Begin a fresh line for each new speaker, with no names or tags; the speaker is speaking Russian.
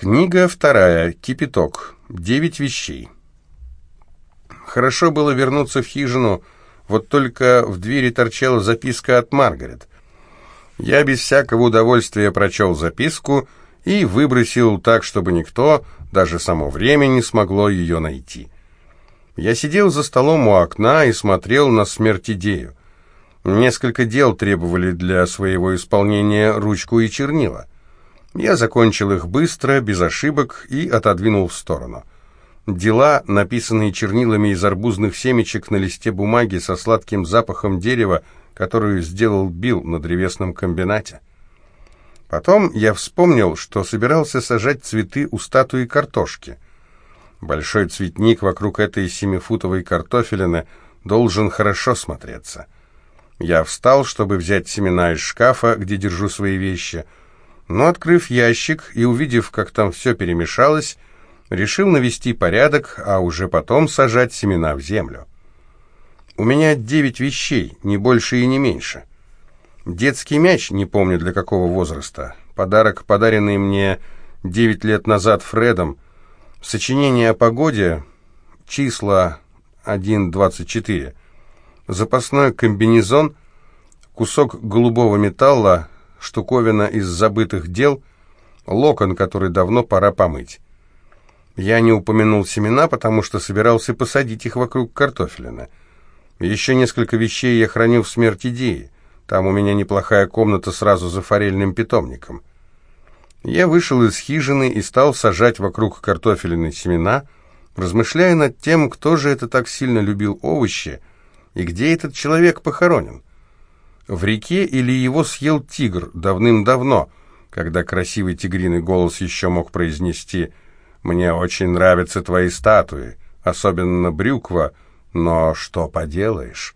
Книга вторая. Кипяток. Девять вещей. Хорошо было вернуться в хижину, вот только в двери торчала записка от Маргарет. Я без всякого удовольствия прочел записку и выбросил так, чтобы никто, даже само время, не смогло ее найти. Я сидел за столом у окна и смотрел на смерть идею. Несколько дел требовали для своего исполнения ручку и чернила. Я закончил их быстро, без ошибок и отодвинул в сторону. Дела, написанные чернилами из арбузных семечек на листе бумаги со сладким запахом дерева, которую сделал Билл на древесном комбинате. Потом я вспомнил, что собирался сажать цветы у статуи картошки. Большой цветник вокруг этой семифутовой картофелины должен хорошо смотреться. Я встал, чтобы взять семена из шкафа, где держу свои вещи — но, открыв ящик и увидев, как там все перемешалось, решил навести порядок, а уже потом сажать семена в землю. У меня девять вещей, не больше и не меньше. Детский мяч, не помню для какого возраста, подарок, подаренный мне девять лет назад Фредом, сочинение о погоде, числа 1.24, запасной комбинезон, кусок голубого металла, штуковина из забытых дел, локон, который давно пора помыть. Я не упомянул семена, потому что собирался посадить их вокруг картофелина. Еще несколько вещей я хранил в смерть идеи. Там у меня неплохая комната сразу за форельным питомником. Я вышел из хижины и стал сажать вокруг картофелины семена, размышляя над тем, кто же это так сильно любил овощи и где этот человек похоронен в реке или его съел тигр давным-давно, когда красивый тигриный голос еще мог произнести «Мне очень нравятся твои статуи, особенно брюква, но что поделаешь?»